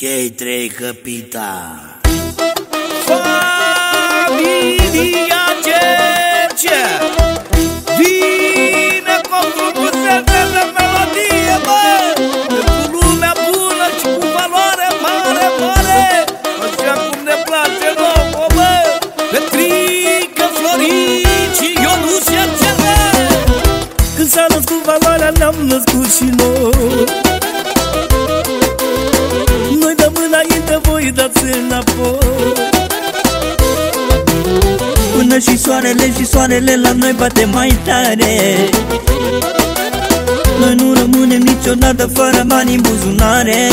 Cei trei capitani Familia Cerce Vine cu frumusețe de melodie, bă. Pentru lumea bună și cu valoare mare, mare Așa cum ne place nouă, bă. Petrică, Florin și Ionuș Cercele Când s-a născut valoarea ne-am născut și noi Noi dați înapoi. Până și soarele și soarele la noi bate mai tare. Noi nu rămânem niciodată fără bani în buzunare.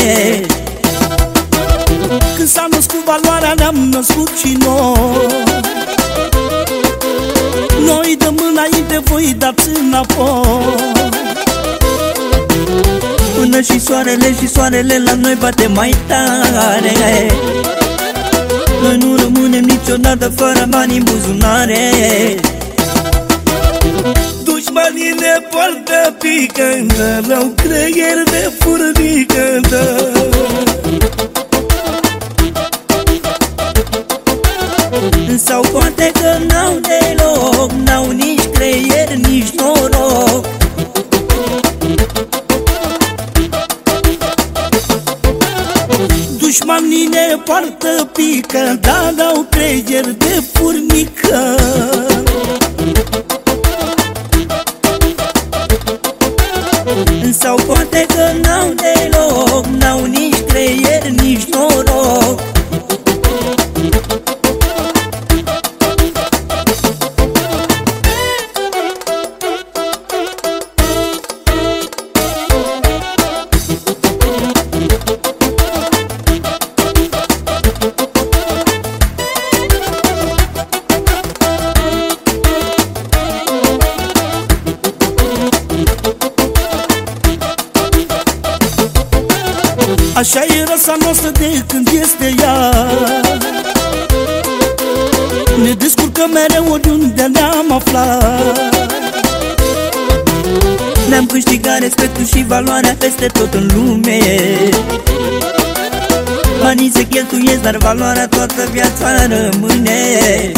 Când s-a născut valoarea ne-am născut și noi. Noi dăm înainte, voi dați înapoi Până și soarele și soarele la noi bate mai tare. Noi nu rămânem niciodată fără bani în buzunare. Dușmanii ne poartă picândă Rău creier de furnicăndă Sau poate că n-au deloc N-au nici creier, nici noroc Dușmanii ne poartă pică Dar n-au creier de furnică. Sau poate că n-au deloc N-au nici creier, nici noroc Așa e rasa noastră de când este ea. Ne descurcă mereu oriunde ne-am aflat. Ne-am câștigat respectul și valoarea peste tot în lume. Banii se cheltuiesc, dar valoarea toată viața rămâne.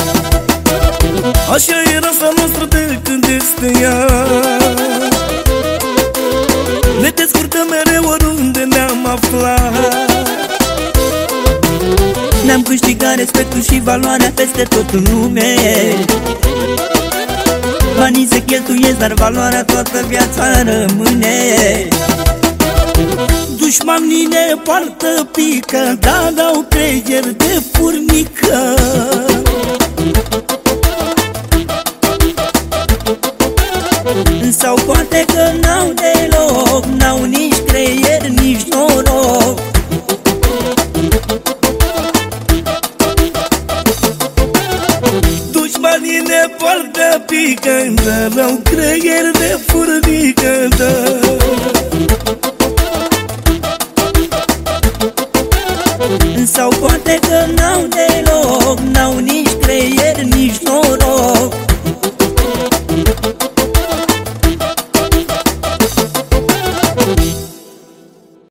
Așa e rasa noastră de când este ea Ne-am câștigat respectul și valoarea peste tot în lume. Banii se cheltuiesc, dar valoarea toată viața rămâne. Dușmanii ne poartă pică, dar dau creier de furnică. Sau poate că n-au deloc, n-au nici creier, nici noroc frică Dar au creier de furnică da. Sau poate că n-au deloc N-au nici creier, nici noroc